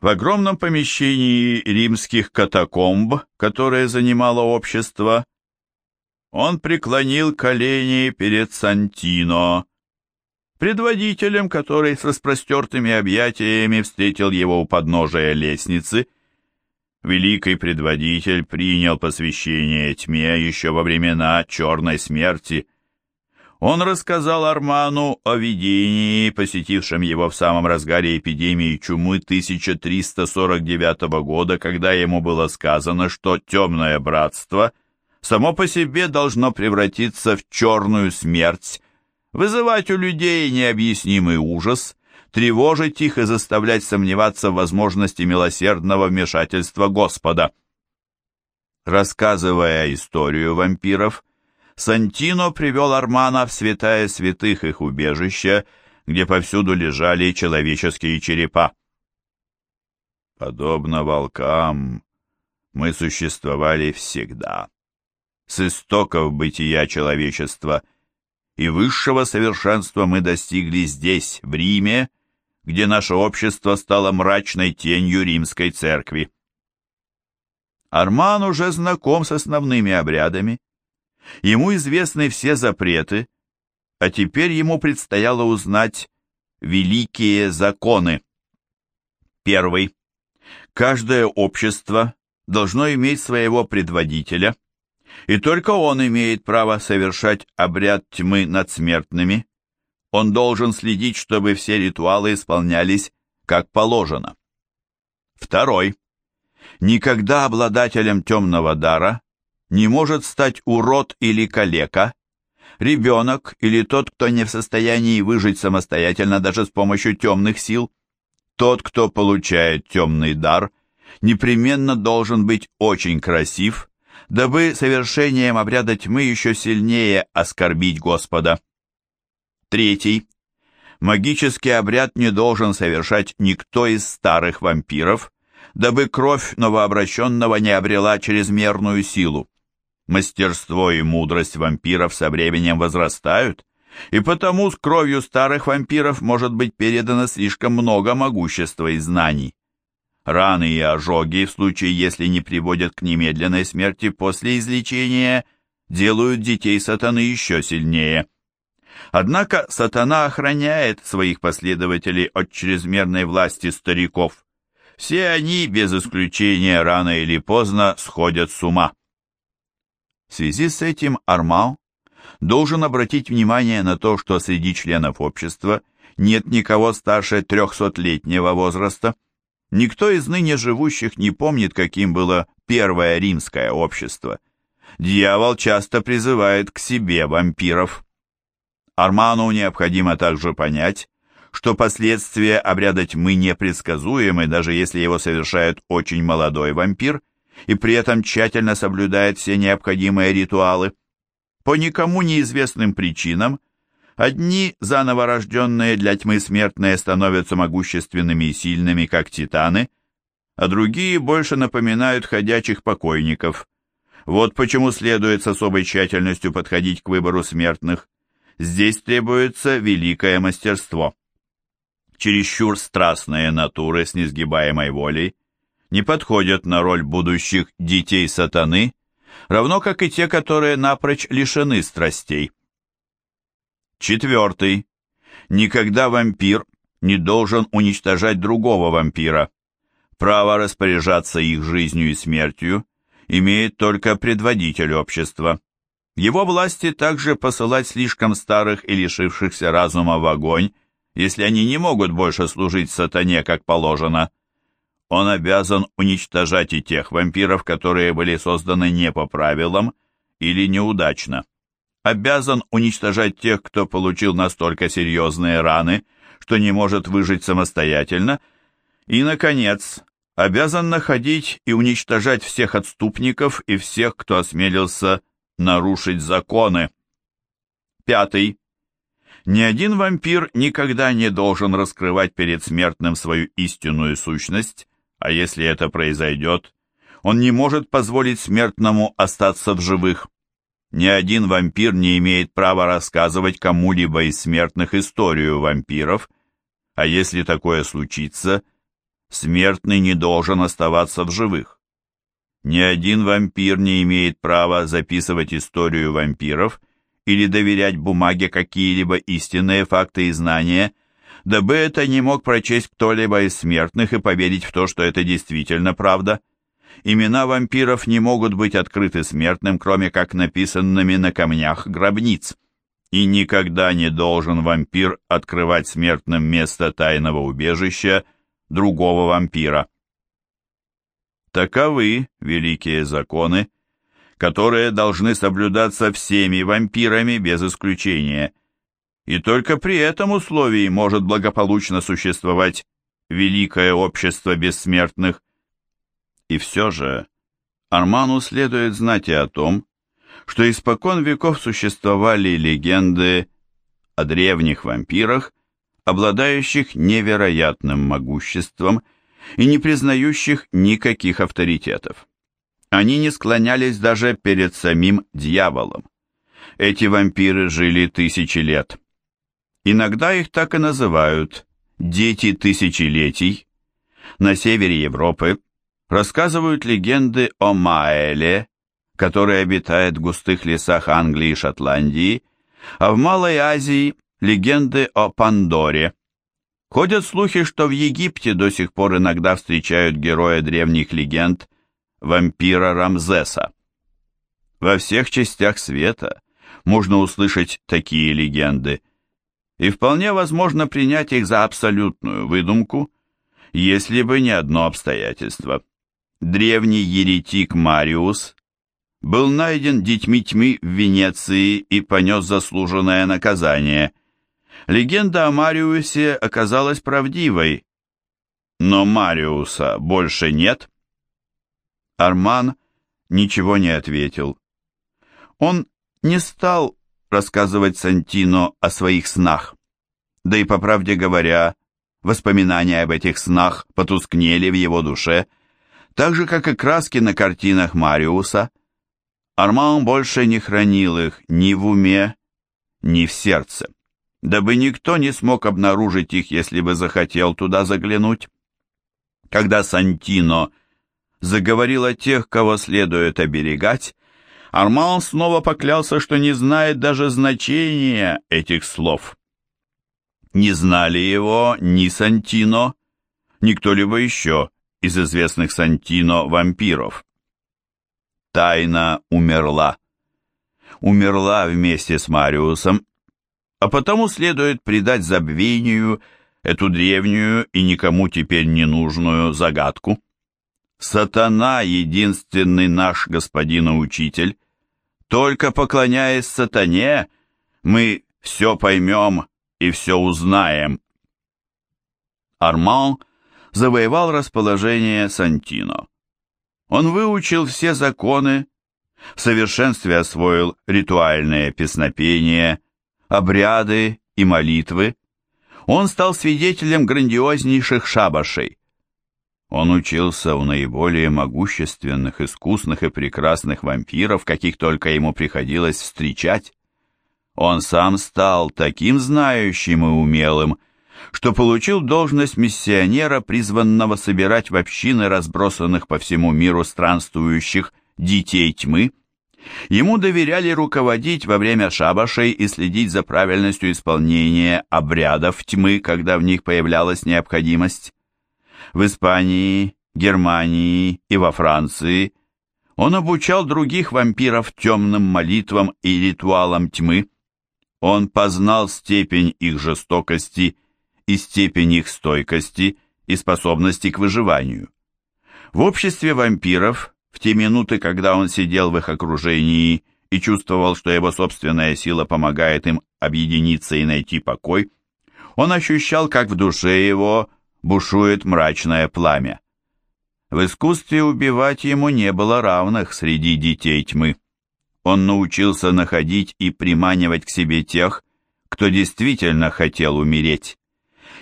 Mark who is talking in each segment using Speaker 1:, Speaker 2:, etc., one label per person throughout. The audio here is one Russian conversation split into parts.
Speaker 1: В огромном помещении римских катакомб, которое занимало общество, он преклонил колени перед Сантино, предводителем, который с распростертыми объятиями встретил его у подножия лестницы. Великий предводитель принял посвящение тьме еще во времена черной смерти. Он рассказал Арману о видении, посетившем его в самом разгаре эпидемии чумы 1349 года, когда ему было сказано, что темное братство само по себе должно превратиться в черную смерть, вызывать у людей необъяснимый ужас, тревожить их и заставлять сомневаться в возможности милосердного вмешательства Господа. Рассказывая историю вампиров, Сантино привел Армана в святая святых их убежища, где повсюду лежали человеческие черепа. Подобно волкам, мы существовали всегда. С истоков бытия человечества и высшего совершенства мы достигли здесь, в Риме, где наше общество стало мрачной тенью римской церкви. Арман уже знаком с основными обрядами, Ему известны все запреты, а теперь ему предстояло узнать великие законы. Первый. Каждое общество должно иметь своего предводителя, и только он имеет право совершать обряд тьмы над смертными. Он должен следить, чтобы все ритуалы исполнялись как положено. Второй. Никогда обладателем темного дара не может стать урод или калека, ребенок или тот, кто не в состоянии выжить самостоятельно даже с помощью темных сил. Тот, кто получает темный дар, непременно должен быть очень красив, дабы совершением обряда тьмы еще сильнее оскорбить Господа. Третий. Магический обряд не должен совершать никто из старых вампиров, дабы кровь новообращенного не обрела чрезмерную силу. Мастерство и мудрость вампиров со временем возрастают, и потому с кровью старых вампиров может быть передано слишком много могущества и знаний. Раны и ожоги, в случае если не приводят к немедленной смерти после излечения, делают детей сатаны еще сильнее. Однако сатана охраняет своих последователей от чрезмерной власти стариков. Все они, без исключения, рано или поздно сходят с ума. В связи с этим Армал должен обратить внимание на то, что среди членов общества нет никого старше трехсотлетнего возраста. Никто из ныне живущих не помнит, каким было первое римское общество. Дьявол часто призывает к себе вампиров. Арману необходимо также понять, что последствия обряда тьмы непредсказуемы, даже если его совершает очень молодой вампир – и при этом тщательно соблюдает все необходимые ритуалы. По никому неизвестным причинам одни заново рожденные для тьмы смертные становятся могущественными и сильными, как титаны, а другие больше напоминают ходячих покойников. Вот почему следует с особой тщательностью подходить к выбору смертных. Здесь требуется великое мастерство. Чересчур страстные натуры с несгибаемой волей – не подходят на роль будущих детей сатаны, равно как и те, которые напрочь лишены страстей. Четвертый. Никогда вампир не должен уничтожать другого вампира. Право распоряжаться их жизнью и смертью имеет только предводитель общества. Его власти также посылать слишком старых и лишившихся разума в огонь, если они не могут больше служить сатане, как положено – он обязан уничтожать и тех вампиров, которые были созданы не по правилам или неудачно. Обязан уничтожать тех, кто получил настолько серьезные раны, что не может выжить самостоятельно. И, наконец, обязан находить и уничтожать всех отступников и всех, кто осмелился нарушить законы. Пятый. Ни один вампир никогда не должен раскрывать перед смертным свою истинную сущность, а если это произойдет, он не может позволить смертному остаться в живых. Ни один вампир не имеет права рассказывать кому-либо из смертных историю вампиров, а если такое случится, смертный не должен оставаться в живых. Ни один вампир не имеет права записывать историю вампиров или доверять бумаге какие-либо истинные факты и знания, дабы это не мог прочесть кто-либо из смертных и поверить в то, что это действительно правда. Имена вампиров не могут быть открыты смертным, кроме как написанными на камнях гробниц. И никогда не должен вампир открывать смертным место тайного убежища другого вампира. Таковы великие законы, которые должны соблюдаться всеми вампирами без исключения. И только при этом условии может благополучно существовать великое общество бессмертных. И все же Арману следует знать и о том, что испокон веков существовали легенды о древних вампирах, обладающих невероятным могуществом и не признающих никаких авторитетов. Они не склонялись даже перед самим дьяволом. Эти вампиры жили тысячи лет. Иногда их так и называют «дети тысячелетий». На севере Европы рассказывают легенды о Маэле, который обитает в густых лесах Англии и Шотландии, а в Малой Азии легенды о Пандоре. Ходят слухи, что в Египте до сих пор иногда встречают героя древних легенд, вампира Рамзеса. Во всех частях света можно услышать такие легенды, и вполне возможно принять их за абсолютную выдумку, если бы не одно обстоятельство. Древний еретик Мариус был найден детьми тьмы в Венеции и понес заслуженное наказание. Легенда о Мариусе оказалась правдивой, но Мариуса больше нет. Арман ничего не ответил. Он не стал рассказывать Сантино о своих снах. Да и, по правде говоря, воспоминания об этих снах потускнели в его душе, так же, как и краски на картинах Мариуса – Арман больше не хранил их ни в уме, ни в сердце, дабы никто не смог обнаружить их, если бы захотел туда заглянуть. Когда Сантино заговорил о тех, кого следует оберегать, Арман снова поклялся, что не знает даже значения этих слов. Не знали его ни Сантино, ни кто-либо еще из известных Сантино вампиров тайна умерла. Умерла вместе с Мариусом, а потому следует предать забвению эту древнюю и никому теперь не нужную загадку. Сатана — единственный наш господин и учитель. Только поклоняясь сатане, мы все поймем и все узнаем. Арман завоевал расположение Сантино. Он выучил все законы, в совершенстве освоил ритуальное песнопение, обряды и молитвы. Он стал свидетелем грандиознейших шабашей. Он учился у наиболее могущественных, искусных и прекрасных вампиров, каких только ему приходилось встречать. Он сам стал таким знающим и умелым, что получил должность миссионера, призванного собирать в общины разбросанных по всему миру странствующих детей тьмы. Ему доверяли руководить во время шабашей и следить за правильностью исполнения обрядов тьмы, когда в них появлялась необходимость. В Испании, Германии и во Франции он обучал других вампиров темным молитвам и ритуалам тьмы. Он познал степень их жестокости и степень их стойкости и способности к выживанию. В обществе вампиров, в те минуты, когда он сидел в их окружении и чувствовал, что его собственная сила помогает им объединиться и найти покой, он ощущал, как в душе его бушует мрачное пламя. В искусстве убивать ему не было равных среди детей тьмы. Он научился находить и приманивать к себе тех, кто действительно хотел умереть.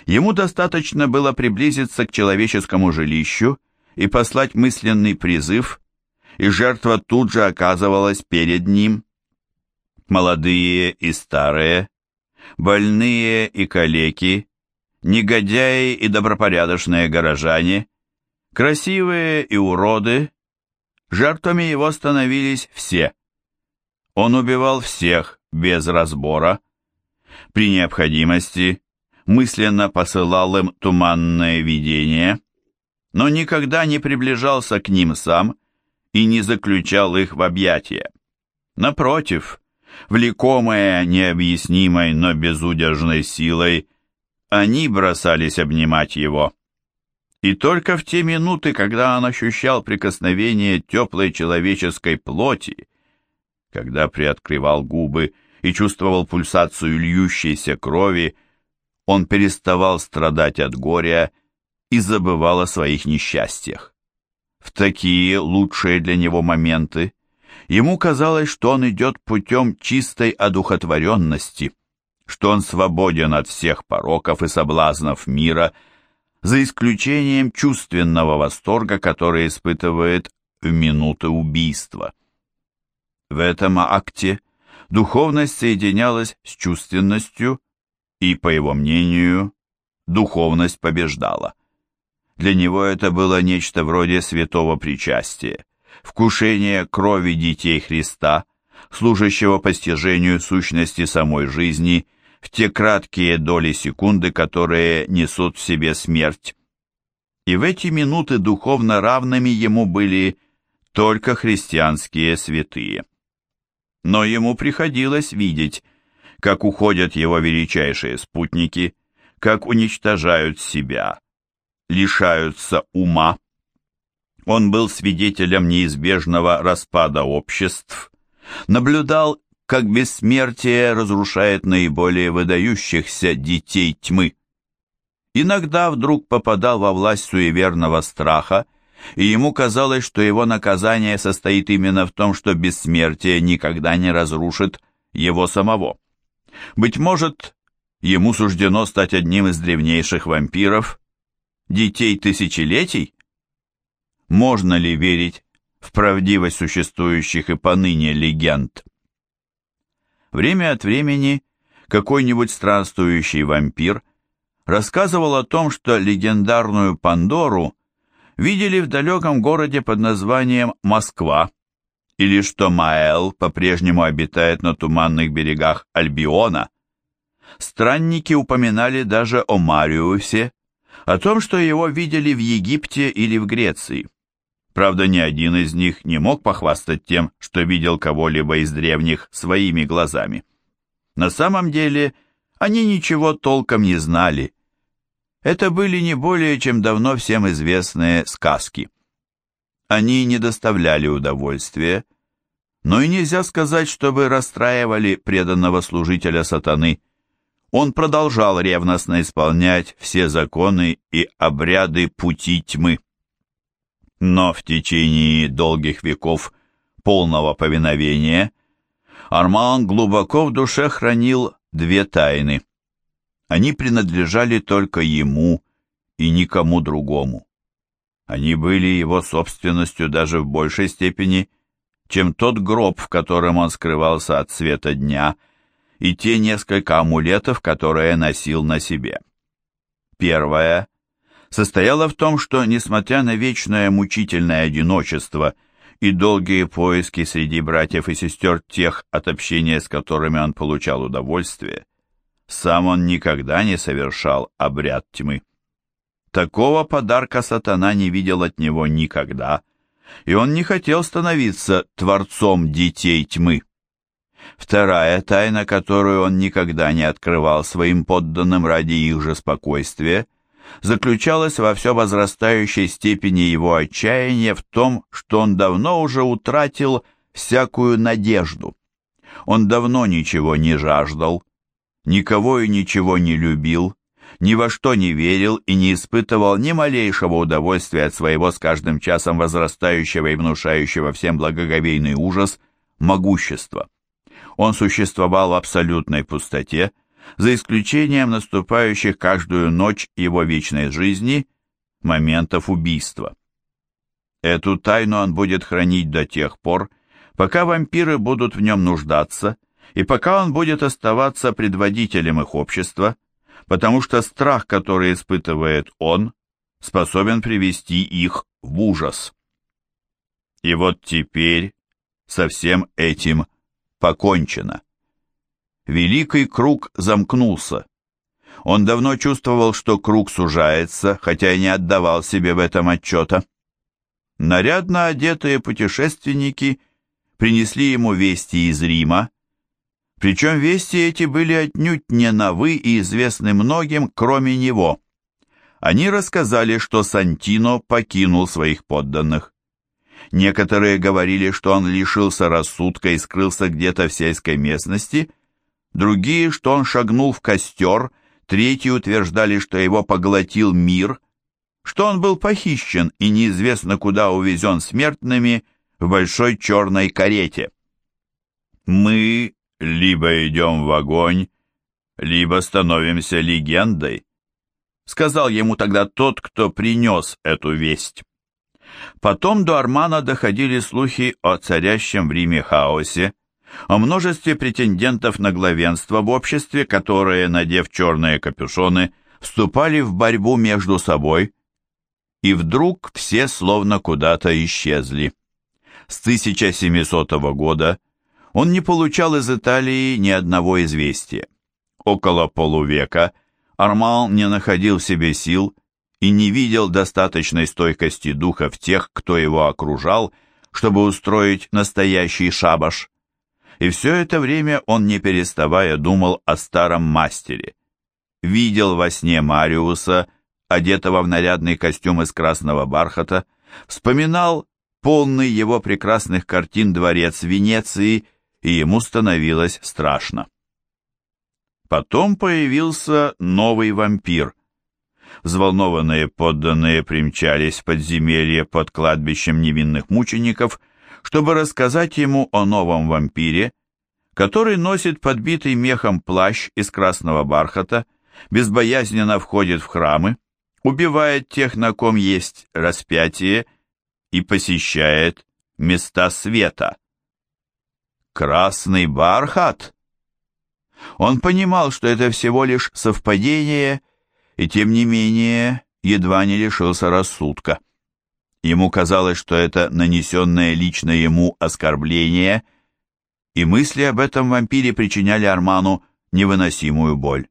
Speaker 1: Ему достаточно было приблизиться к человеческому жилищу и послать мысленный призыв, и жертва тут же оказывалась перед ним. Молодые и старые, больные и калеки, Негодяи и добропорядочные горожане, красивые и уроды, жертвами его становились все. Он убивал всех без разбора. При необходимости мысленно посылал им туманное видение, но никогда не приближался к ним сам и не заключал их в объятия. Напротив, влекомые необъяснимой, но безудержной силой, они бросались обнимать его. И только в те минуты, когда он ощущал прикосновение теплой человеческой плоти, когда приоткрывал губы и чувствовал пульсацию льющейся крови, он переставал страдать от горя и забывал о своих несчастьях. В такие лучшие для него моменты ему казалось, что он идет путем чистой одухотворенности, что он свободен от всех пороков и соблазнов мира, за исключением чувственного восторга, который испытывает в минуты убийства. В этом акте духовность соединялась с чувственностью, и, по его мнению, духовность побеждала. Для него это было нечто вроде святого причастия, вкушение крови детей Христа, служащего постижению сущности самой жизни в те краткие доли секунды, которые несут в себе смерть. И в эти минуты духовно равными ему были только христианские святые. Но ему приходилось видеть, как уходят его величайшие спутники, как уничтожают себя, лишаются ума. Он был свидетелем неизбежного распада обществ, наблюдал, как бессмертие разрушает наиболее выдающихся детей тьмы. Иногда вдруг попадал во власть суеверного страха, и ему казалось, что его наказание состоит именно в том, что бессмертие никогда не разрушит его самого. Быть может, ему суждено стать одним из древнейших вампиров, детей тысячелетий? Можно ли верить в правдивость существующих и поныне легенд? Время от времени какой-нибудь странствующий вампир рассказывал о том, что легендарную Пандору видели в далеком городе под названием Москва, или что Маэл по-прежнему обитает на туманных берегах Альбиона. Странники упоминали даже о Мариусе, о том, что его видели в Египте или в Греции. Правда, ни один из них не мог похвастать тем, что видел кого-либо из древних своими глазами. На самом деле, они ничего толком не знали. Это были не более чем давно всем известные сказки. Они не доставляли удовольствия, но и нельзя сказать, чтобы расстраивали преданного служителя сатаны. Он продолжал ревностно исполнять все законы и обряды пути тьмы. Но в течение долгих веков полного повиновения Арман глубоко в душе хранил две тайны. Они принадлежали только ему и никому другому. Они были его собственностью даже в большей степени, чем тот гроб, в котором он скрывался от света дня, и те несколько амулетов, которые носил на себе. Первое состояло в том, что, несмотря на вечное мучительное одиночество и долгие поиски среди братьев и сестер тех, от общения с которыми он получал удовольствие, сам он никогда не совершал обряд тьмы. Такого подарка сатана не видел от него никогда, и он не хотел становиться творцом детей тьмы. Вторая тайна, которую он никогда не открывал своим подданным ради их же спокойствия, заключалась во все возрастающей степени его отчаяния в том, что он давно уже утратил всякую надежду. Он давно ничего не жаждал, никого и ничего не любил, ни во что не верил и не испытывал ни малейшего удовольствия от своего с каждым часом возрастающего и внушающего всем благоговейный ужас могущества. Он существовал в абсолютной пустоте, за исключением наступающих каждую ночь его вечной жизни моментов убийства. Эту тайну он будет хранить до тех пор, пока вампиры будут в нем нуждаться, и пока он будет оставаться предводителем их общества, потому что страх, который испытывает он, способен привести их в ужас. И вот теперь со всем этим покончено. Великий круг замкнулся. Он давно чувствовал, что круг сужается, хотя и не отдавал себе в этом отчета. Нарядно одетые путешественники принесли ему вести из Рима, причем вести эти были отнюдь не новы и известны многим, кроме него. Они рассказали, что Сантино покинул своих подданных. Некоторые говорили, что он лишился рассудка и скрылся где-то в сельской местности, другие, что он шагнул в костер, третьи утверждали, что его поглотил мир, что он был похищен и неизвестно куда увезен смертными в большой черной карете. Мы либо идем в огонь, либо становимся легендой, сказал ему тогда тот, кто принес эту весть. Потом до Армана доходили слухи о царящем в Риме хаосе, о множестве претендентов на главенство в обществе, которые, надев черные капюшоны, вступали в борьбу между собой, и вдруг все словно куда-то исчезли. С 1700 года он не получал из Италии ни одного известия. Около полувека Арман не находил в себе сил и не видел достаточной стойкости духа в тех, кто его окружал, чтобы устроить настоящий шабаш. И все это время он, не переставая, думал о старом мастере. Видел во сне Мариуса, одетого в нарядный костюм из красного бархата, вспоминал полный его прекрасных картин дворец Венеции и ему становилось страшно. Потом появился новый вампир. Взволнованные подданные примчались в подземелье под кладбищем невинных мучеников, чтобы рассказать ему о новом вампире, который носит подбитый мехом плащ из красного бархата, безбоязненно входит в храмы, убивает тех, на ком есть распятие, и посещает места света. Красный бархат? Он понимал, что это всего лишь совпадение, и тем не менее едва не лишился рассудка. Ему казалось, что это нанесенное лично ему оскорбление, и мысли об этом вампире причиняли Арману невыносимую боль.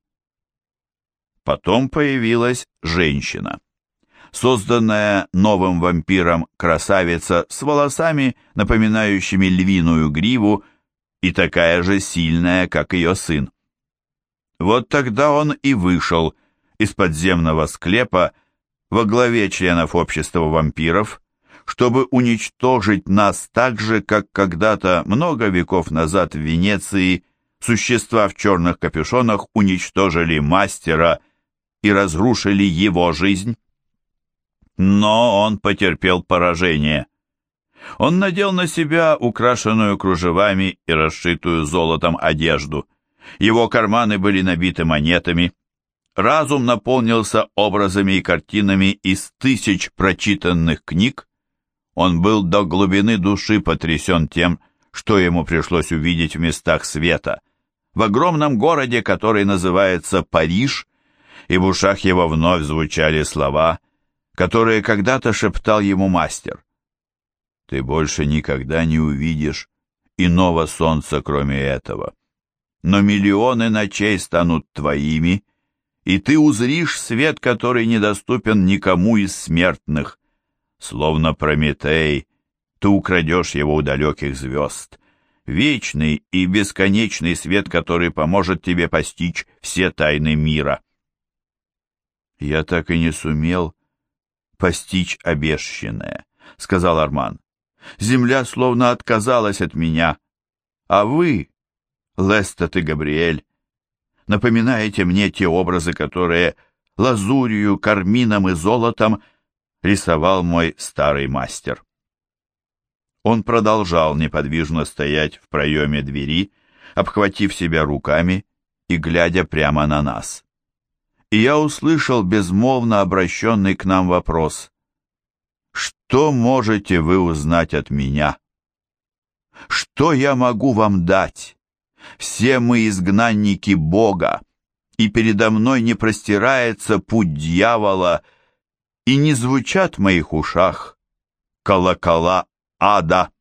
Speaker 1: Потом появилась женщина. Созданная новым вампиром красавица с волосами, напоминающими львиную гриву, и такая же сильная, как ее сын. Вот тогда он и вышел из подземного склепа во главе членов общества вампиров, чтобы уничтожить нас так же, как когда-то много веков назад в Венеции существа в черных капюшонах уничтожили мастера и разрушили его жизнь. Но он потерпел поражение. Он надел на себя украшенную кружевами и расшитую золотом одежду. Его карманы были набиты монетами. Разум наполнился образами и картинами из тысяч прочитанных книг. Он был до глубины души потрясен тем, что ему пришлось увидеть в местах света, в огромном городе, который называется Париж, и в ушах его вновь звучали слова, которые когда-то шептал ему мастер. Ты больше никогда не увидишь иного солнца, кроме этого. Но миллионы ночей станут твоими, и ты узришь свет, который недоступен никому из смертных. Словно Прометей, ты украдешь его у далеких звезд. Вечный и бесконечный свет, который поможет тебе постичь все тайны мира. Я так и не сумел постичь обещанное, — сказал Арман. Земля словно отказалась от меня. А вы, Лестат и Габриэль, напоминаете мне те образы, которые лазурью, кармином и золотом рисовал мой старый мастер. Он продолжал неподвижно стоять в проеме двери, обхватив себя руками и глядя прямо на нас. И я услышал безмолвно обращенный к нам вопрос. Что можете вы узнать от меня? Что я могу вам дать? Все мы изгнанники Бога. и передо мной не простирается путь дьявола, и не звучат в моих ушах колокола ада.